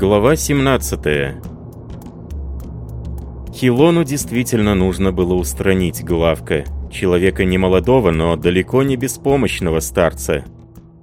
Глава 17 Хилону действительно нужно было устранить Главка, человека немолодого, но далеко не беспомощного старца.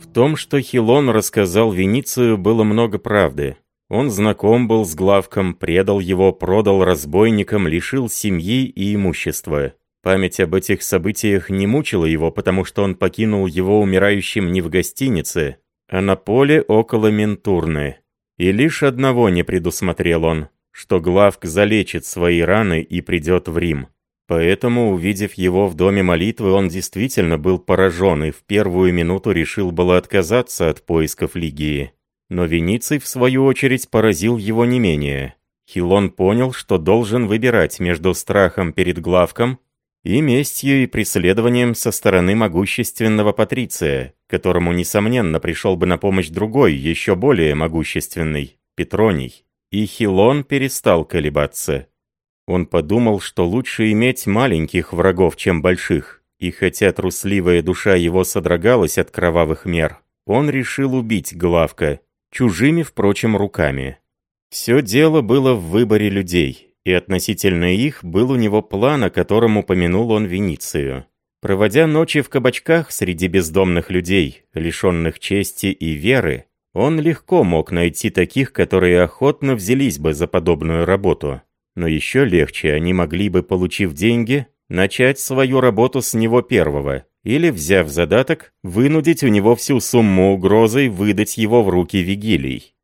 В том, что Хилон рассказал Веницию, было много правды. Он знаком был с Главком, предал его, продал разбойникам, лишил семьи и имущества. Память об этих событиях не мучила его, потому что он покинул его умирающим не в гостинице, а на поле около Ментурны. И лишь одного не предусмотрел он, что Главк залечит свои раны и придет в Рим. Поэтому, увидев его в доме молитвы, он действительно был поражен и в первую минуту решил было отказаться от поисков Лигии. Но Вениций, в свою очередь, поразил его не менее. Хилон понял, что должен выбирать между страхом перед Главком и местью и преследованием со стороны могущественного Патриция, которому, несомненно, пришел бы на помощь другой, еще более могущественный, Петроний. И Хилон перестал колебаться. Он подумал, что лучше иметь маленьких врагов, чем больших, и хотя трусливая душа его содрогалась от кровавых мер, он решил убить Главка, чужими, впрочем, руками. Все дело было в выборе людей, и относительно их был у него план, о котором упомянул он Веницию. Проводя ночи в кабачках среди бездомных людей, лишенных чести и веры, он легко мог найти таких, которые охотно взялись бы за подобную работу. Но еще легче они могли бы, получив деньги, начать свою работу с него первого, или, взяв задаток, вынудить у него всю сумму угрозой выдать его в руки Вигилий.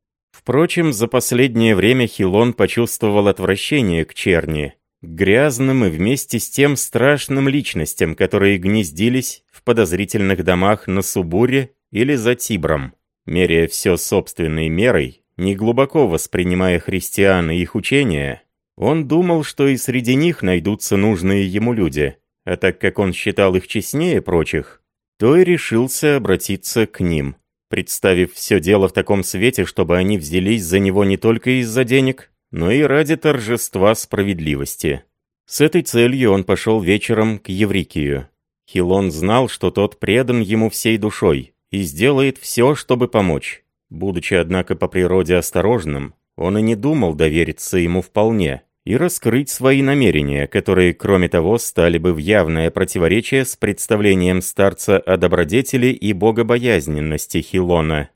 Впрочем, за последнее время Хилон почувствовал отвращение к черни, грязным и вместе с тем страшным личностям, которые гнездились в подозрительных домах на Субуре или за Тибром. Меряя все собственной мерой, не глубоко воспринимая христиан и их учения, он думал, что и среди них найдутся нужные ему люди, а так как он считал их честнее прочих, то и решился обратиться к ним представив все дело в таком свете, чтобы они взялись за него не только из-за денег, но и ради торжества справедливости. С этой целью он пошел вечером к Еврикию. Хилон знал, что тот предан ему всей душой и сделает все, чтобы помочь. Будучи, однако, по природе осторожным, он и не думал довериться ему вполне и раскрыть свои намерения, которые, кроме того, стали бы в явное противоречие с представлением старца о добродетели и богобоязненности Хилона.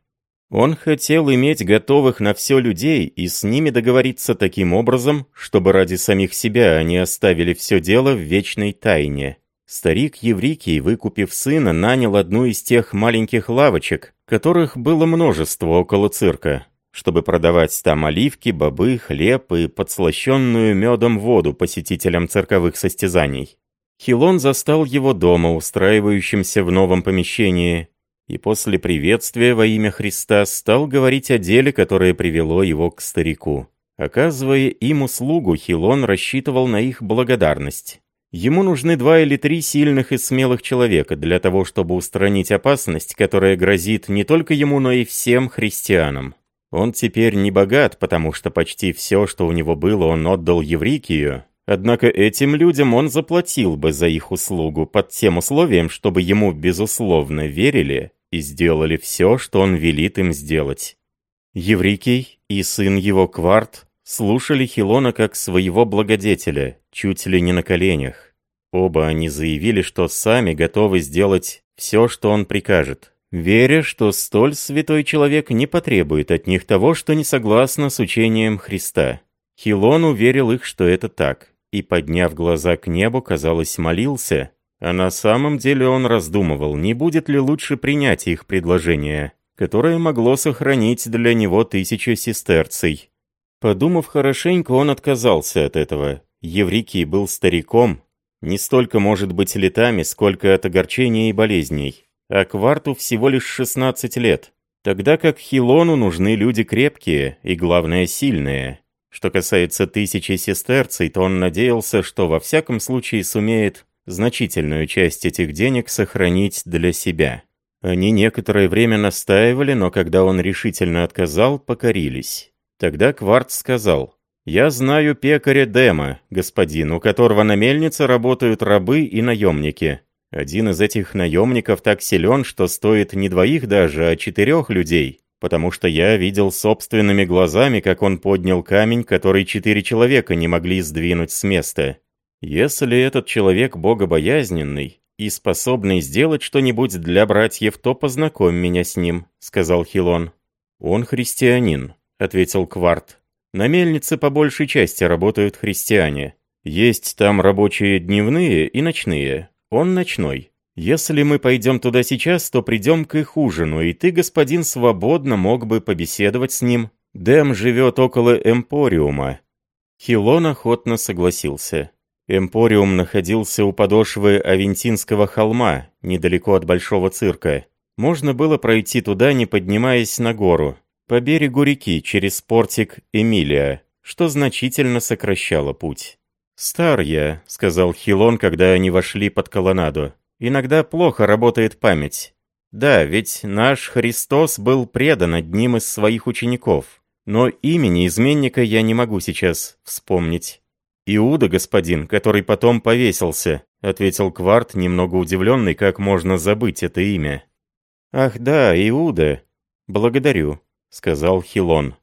Он хотел иметь готовых на все людей и с ними договориться таким образом, чтобы ради самих себя они оставили все дело в вечной тайне. Старик Еврикий, выкупив сына, нанял одну из тех маленьких лавочек, которых было множество около цирка чтобы продавать там оливки, бобы, хлеб и подслащенную медом воду посетителям цирковых состязаний. Хилон застал его дома, устраивающимся в новом помещении, и после приветствия во имя Христа стал говорить о деле, которое привело его к старику. Оказывая им услугу, Хилон рассчитывал на их благодарность. Ему нужны два или три сильных и смелых человека для того, чтобы устранить опасность, которая грозит не только ему, но и всем христианам. Он теперь не богат, потому что почти все, что у него было, он отдал Еврикию. Однако этим людям он заплатил бы за их услугу под тем условием, чтобы ему безусловно верили и сделали все, что он велит им сделать. Еврикий и сын его Кварт слушали Хилона как своего благодетеля, чуть ли не на коленях. Оба они заявили, что сами готовы сделать все, что он прикажет веря, что столь святой человек не потребует от них того, что не согласно с учением Христа. Хилон уверил их, что это так, и, подняв глаза к небу, казалось, молился, а на самом деле он раздумывал, не будет ли лучше принять их предложение, которое могло сохранить для него тысячу сестерций. Подумав хорошенько, он отказался от этого. Еврикий был стариком, не столько, может быть, летами, сколько от огорчения и болезней а Кварту всего лишь 16 лет, тогда как Хилону нужны люди крепкие и, главное, сильные. Что касается тысячи сестерций, то он надеялся, что во всяком случае сумеет значительную часть этих денег сохранить для себя. Они некоторое время настаивали, но когда он решительно отказал, покорились. Тогда Кварт сказал, «Я знаю пекаря Дема, господин, у которого на мельнице работают рабы и наемники. Один из этих наемников так силен, что стоит не двоих даже, а четырех людей. потому что я видел собственными глазами, как он поднял камень, который четыре человека не могли сдвинуть с места. Если этот человек богобоязненный и способный сделать что-нибудь для братьев, то познакомь меня с ним», — сказал Хилон. «Он христианин», — ответил Кварт. «На мельнице по большей части работают христиане. Есть там рабочие дневные и ночные. Он ночной. Если мы пойдем туда сейчас, то придем к их ужину, и ты, господин, свободно мог бы побеседовать с ним. Дэм живет около Эмпориума». Хилон охотно согласился. Эмпориум находился у подошвы Авентинского холма, недалеко от Большого цирка. Можно было пройти туда, не поднимаясь на гору, по берегу реки через портик Эмилия, что значительно сокращало путь. «Стар я», — сказал Хилон, когда они вошли под колоннаду. Иногда плохо работает память. Да, ведь наш Христос был предан одним из своих учеников. Но имени изменника я не могу сейчас вспомнить. «Иуда, господин, который потом повесился», — ответил Кварт, немного удивленный, как можно забыть это имя. «Ах да, Иуда. Благодарю», — сказал Хилон.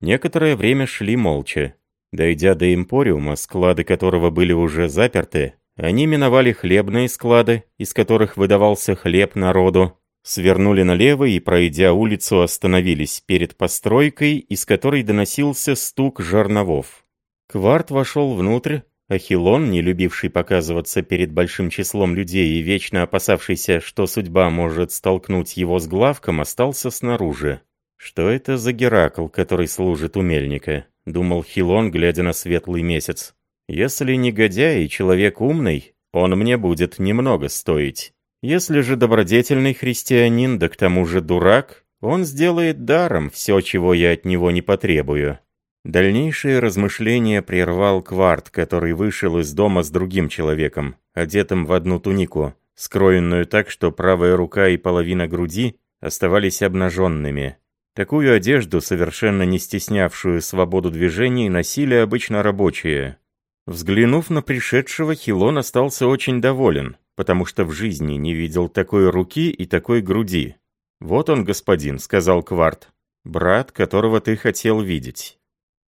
Некоторое время шли молча. Дойдя до Эмпориума, склады которого были уже заперты, они миновали хлебные склады, из которых выдавался хлеб народу, свернули налево и, пройдя улицу, остановились перед постройкой, из которой доносился стук жерновов. Кварт вошел внутрь, а Хилон, не любивший показываться перед большим числом людей и вечно опасавшийся, что судьба может столкнуть его с главком, остался снаружи. «Что это за Геракл, который служит у мельника?» — думал Хилон, глядя на светлый месяц. Если негодяй и человек умный, он мне будет немного стоить. Если же добродетельный христианин, да к тому же дурак, он сделает даром все, чего я от него не потребую». Дальнейшие размышления прервал Кварт, который вышел из дома с другим человеком, одетым в одну тунику, скроенную так, что правая рука и половина груди оставались обнаженными. Такую одежду, совершенно не стеснявшую свободу движений, носили обычно рабочие, Взглянув на пришедшего, Хилон остался очень доволен, потому что в жизни не видел такой руки и такой груди. «Вот он, господин», — сказал Кварт, — «брат, которого ты хотел видеть».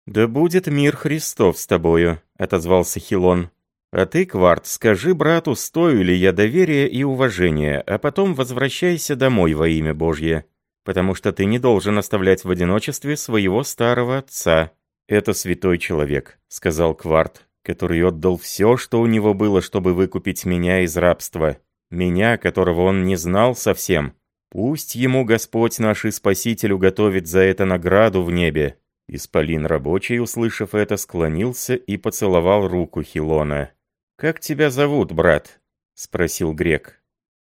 «Да будет мир Христов с тобою», — отозвался Хилон. «А ты, Кварт, скажи брату, стою ли я доверия и уважения, а потом возвращайся домой во имя Божье, потому что ты не должен оставлять в одиночестве своего старого отца». «Это святой человек», — сказал Кварт который отдал все, что у него было, чтобы выкупить меня из рабства. Меня, которого он не знал совсем. Пусть ему Господь наш и Спаситель уготовит за это награду в небе». Исполин рабочий, услышав это, склонился и поцеловал руку Хилона. «Как тебя зовут, брат?» — спросил грек.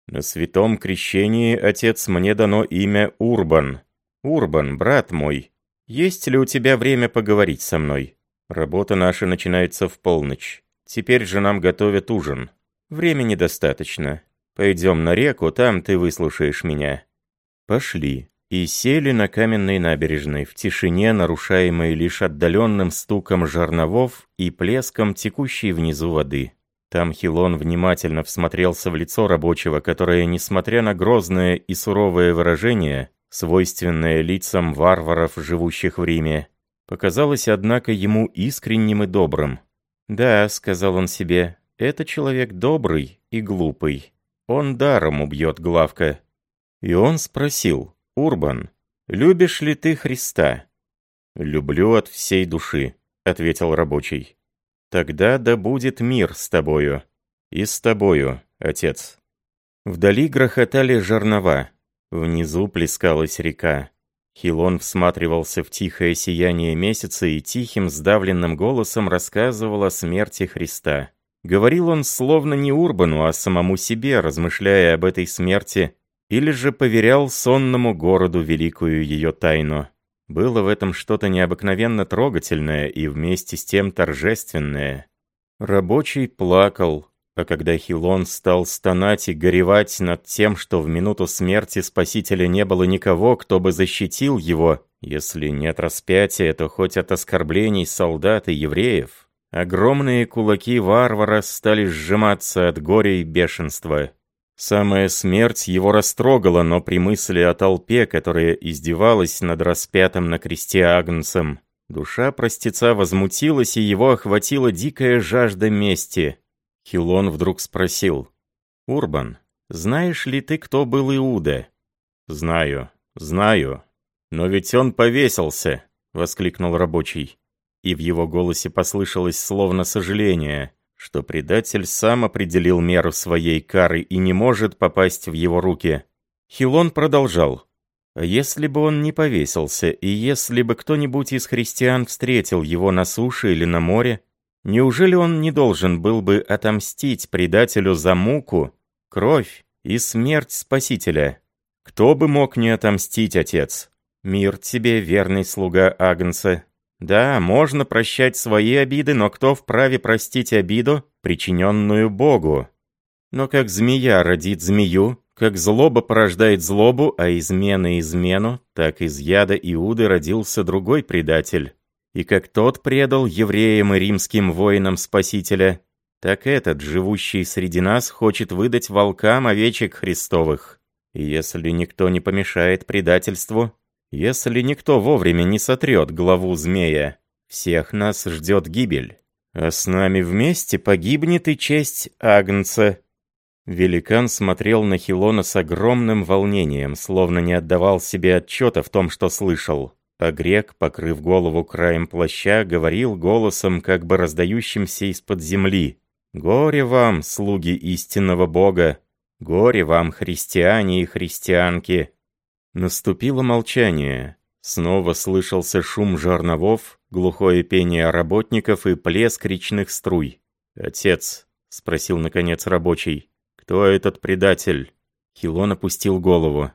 «На святом крещении, отец, мне дано имя Урбан. Урбан, брат мой, есть ли у тебя время поговорить со мной?» Работа наша начинается в полночь. Теперь же нам готовят ужин. Времени достаточно. Пойдем на реку, там ты выслушаешь меня». Пошли. И сели на каменной набережной, в тишине, нарушаемой лишь отдаленным стуком жерновов и плеском текущей внизу воды. Там Хилон внимательно всмотрелся в лицо рабочего, которое, несмотря на грозное и суровое выражение, свойственное лицам варваров, живущих в Риме, показалось, однако, ему искренним и добрым. «Да», — сказал он себе, — «это человек добрый и глупый. Он даром убьет Главка». И он спросил, «Урбан, любишь ли ты Христа?» «Люблю от всей души», — ответил рабочий. «Тогда да будет мир с тобою. И с тобою, отец». Вдали грохотали жернова. Внизу плескалась река. Хилон всматривался в тихое сияние месяца и тихим, сдавленным голосом рассказывал о смерти Христа. Говорил он словно не Урбану, а самому себе, размышляя об этой смерти, или же поверял сонному городу великую ее тайну. Было в этом что-то необыкновенно трогательное и вместе с тем торжественное. Рабочий плакал, а когда Хилон стал стонать и горевать над тем, что в минуту смерти Спасителя не было никого, кто бы защитил его, если нет распятия, то хоть от оскорблений солдат и евреев, огромные кулаки варвара стали сжиматься от горя и бешенства. Самая смерть его растрогала, но при мысли о толпе, которая издевалась над распятым на кресте Агнцем, душа простеца возмутилась, и его охватила дикая жажда мести. Хилон вдруг спросил, «Урбан, знаешь ли ты, кто был Иуда?» «Знаю, знаю. Но ведь он повесился!» — воскликнул рабочий. И в его голосе послышалось словно сожаление что предатель сам определил меру своей кары и не может попасть в его руки. Хилон продолжал. «А если бы он не повесился, и если бы кто-нибудь из христиан встретил его на суше или на море, неужели он не должен был бы отомстить предателю за муку, кровь и смерть Спасителя? Кто бы мог не отомстить, отец? Мир тебе, верный слуга Агнца, да, можно прощать свои обиды, но кто вправе простить обиду, причиненную Богу? Но как змея родит змею, как злоба порождает злобу, а измена измену, так из яда Иуды родился другой предатель. И как тот предал евреям и римским воинам Спасителя, так этот, живущий среди нас, хочет выдать волкам овечек Христовых. И если никто не помешает предательству, если никто вовремя не сотрет главу змея, всех нас ждет гибель. А с нами вместе погибнет и честь Агнца». Великан смотрел на Хилона с огромным волнением, словно не отдавал себе отчета в том, что слышал. А грек, покрыв голову краем плаща, говорил голосом, как бы раздающимся из-под земли. «Горе вам, слуги истинного Бога! Горе вам, христиане и христианки! Наступило молчание. Снова слышался шум жерновов, глухое пение работников и плеск речных струй. «Отец», — спросил наконец рабочий, — «кто этот предатель?» Хилон опустил голову.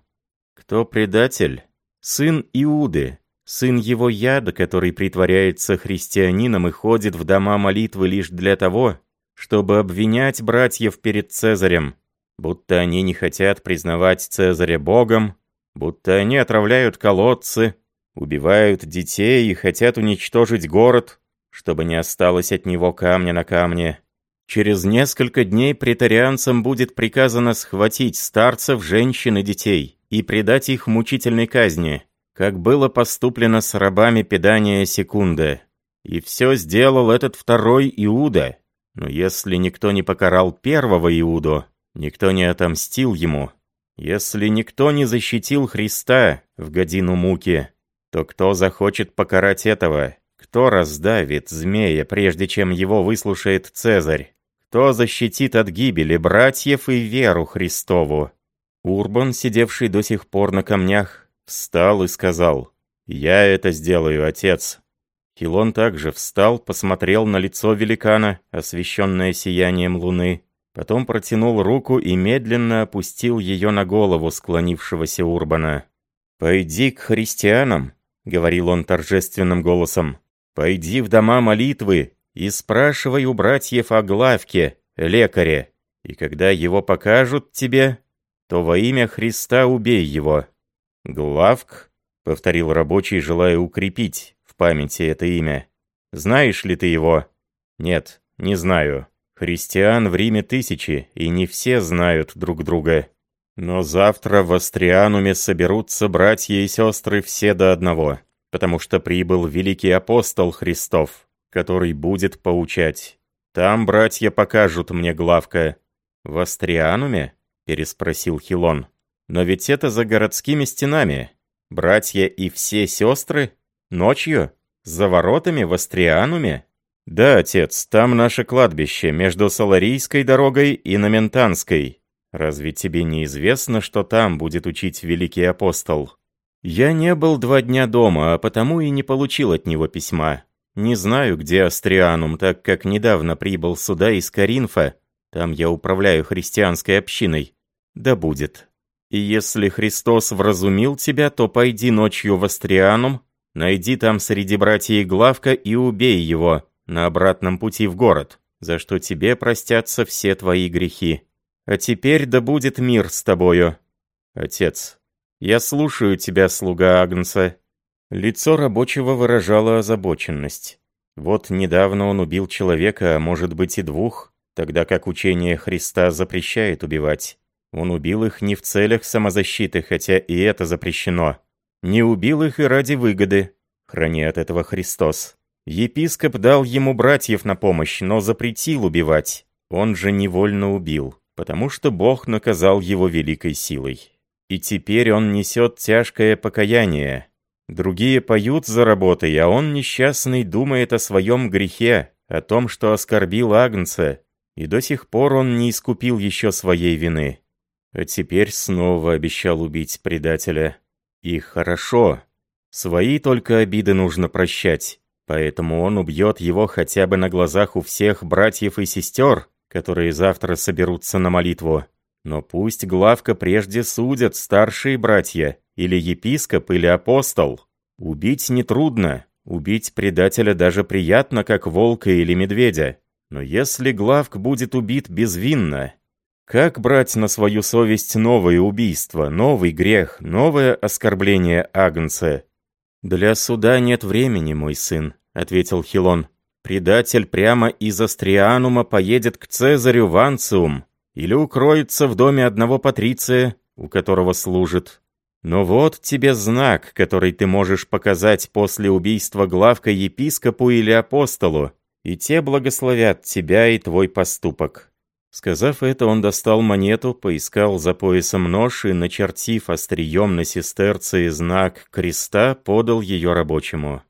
«Кто предатель? Сын Иуды, сын его яда, который притворяется христианином и ходит в дома молитвы лишь для того, чтобы обвинять братьев перед Цезарем, будто они не хотят признавать Цезаря Богом, будто они отравляют колодцы, убивают детей и хотят уничтожить город, чтобы не осталось от него камня на камне. Через несколько дней претарианцам будет приказано схватить старцев, женщин и детей и предать их мучительной казни, как было поступлено с рабами Педания Секунда. И все сделал этот второй Иуда. Но если никто не покарал первого Иуду, никто не отомстил ему, если никто не защитил Христа в годину муки, то кто захочет покарать этого? Кто раздавит змея, прежде чем его выслушает Цезарь? Кто защитит от гибели братьев и веру Христову? Урбан, сидевший до сих пор на камнях, встал и сказал, «Я это сделаю, отец». Хилон также встал, посмотрел на лицо великана, освещенное сиянием луны, Потом протянул руку и медленно опустил ее на голову склонившегося Урбана. «Пойди к христианам», — говорил он торжественным голосом. «Пойди в дома молитвы и спрашивай у братьев о главке, лекаре. И когда его покажут тебе, то во имя Христа убей его». «Главк?» — повторил рабочий, желая укрепить в памяти это имя. «Знаешь ли ты его?» «Нет, не знаю». Христиан в Риме тысячи, и не все знают друг друга. Но завтра в Астриануме соберутся братья и сестры все до одного, потому что прибыл великий апостол Христов, который будет поучать. Там братья покажут мне главка. «В Астриануме?» — переспросил Хилон. «Но ведь это за городскими стенами. Братья и все сестры? Ночью? За воротами в Астриануме?» «Да, отец, там наше кладбище, между Саларийской дорогой и Наментанской. Разве тебе не известно, что там будет учить великий апостол?» «Я не был два дня дома, а потому и не получил от него письма. Не знаю, где Астрианум, так как недавно прибыл сюда из Каринфа. Там я управляю христианской общиной. Да будет. И если Христос вразумил тебя, то пойди ночью в Астрианум, найди там среди братьев Главка и убей его» на обратном пути в город, за что тебе простятся все твои грехи. А теперь да будет мир с тобою. Отец, я слушаю тебя, слуга Агнца». Лицо рабочего выражало озабоченность. Вот недавно он убил человека, а может быть и двух, тогда как учение Христа запрещает убивать. Он убил их не в целях самозащиты, хотя и это запрещено. Не убил их и ради выгоды. Храни от этого Христос. Епископ дал ему братьев на помощь, но запретил убивать. Он же невольно убил, потому что Бог наказал его великой силой. И теперь он несет тяжкое покаяние. Другие поют за работой, а он несчастный думает о своем грехе, о том, что оскорбил Агнца, и до сих пор он не искупил еще своей вины. А теперь снова обещал убить предателя. И хорошо. Свои только обиды нужно прощать, поэтому он убьет его хотя бы на глазах у всех братьев и сестер, которые завтра соберутся на молитву. Но пусть главка прежде судят старшие братья, или епископ, или апостол. Убить нетрудно, убить предателя даже приятно, как волка или медведя. Но если главк будет убит безвинно, как брать на свою совесть новое убийство, новый грех, новое оскорбление Агнца? «Для суда нет времени, мой сын», — ответил Хилон. Предатель прямо из Астрианума поедет к Цезарю в Анциум или укроется в доме одного патриция, у которого служит. Но вот тебе знак, который ты можешь показать после убийства главка епископу или апостолу, и те благословят тебя и твой поступок». Сказав это, он достал монету, поискал за поясом нож и, начертив острием на сестерце знак креста, подал ее рабочему.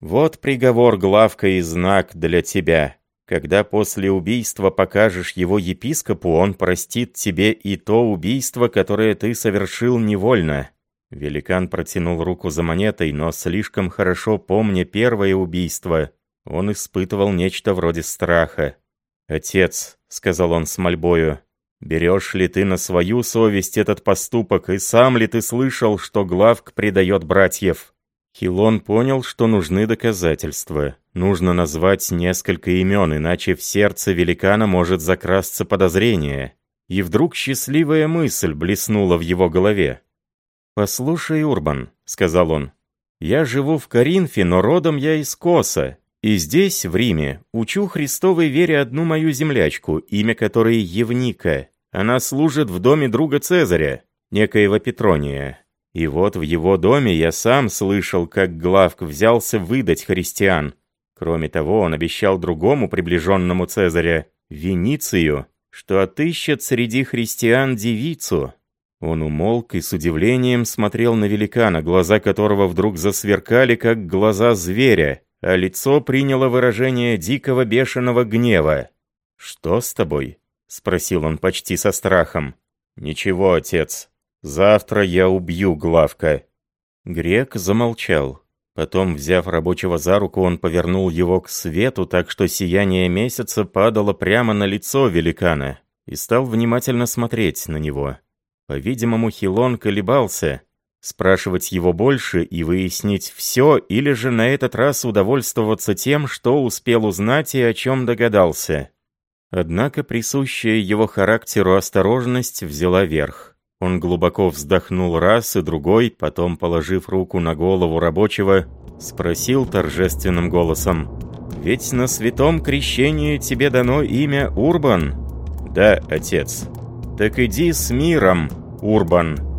Вот приговор, главка и знак для тебя. Когда после убийства покажешь его епископу, он простит тебе и то убийство, которое ты совершил невольно». Великан протянул руку за монетой, но слишком хорошо помня первое убийство, он испытывал нечто вроде страха. «Отец», — сказал он с мольбою, — «берешь ли ты на свою совесть этот поступок, и сам ли ты слышал, что Главк предает братьев?» Хилон понял, что нужны доказательства. Нужно назвать несколько имен, иначе в сердце великана может закрасться подозрение. И вдруг счастливая мысль блеснула в его голове. «Послушай, Урбан», — сказал он, — «я живу в Коринфе, но родом я из Коса, и здесь, в Риме, учу Христовой вере одну мою землячку, имя которой Евника. Она служит в доме друга Цезаря, некоего Петрония. И вот в его доме я сам слышал, как Главк взялся выдать христиан. Кроме того, он обещал другому приближенному Цезаря, Веницию, что отыщет среди христиан девицу. Он умолк и с удивлением смотрел на великана, глаза которого вдруг засверкали, как глаза зверя, а лицо приняло выражение дикого бешеного гнева. «Что с тобой?» — спросил он почти со страхом. «Ничего, отец», Завтра я убью Главка». Грек замолчал. Потом, взяв рабочего за руку, он повернул его к свету, так что сияние месяца падало прямо на лицо великана, и стал внимательно смотреть на него. По-видимому, Хилон колебался, спрашивать его больше и выяснить все, или же на этот раз удовольствоваться тем, что успел узнать и о чем догадался. Однако присущая его характеру осторожность взяла верх. Он глубоко вздохнул раз и другой, потом, положив руку на голову рабочего, спросил торжественным голосом. «Ведь на святом крещении тебе дано имя Урбан?» «Да, отец». «Так иди с миром, Урбан».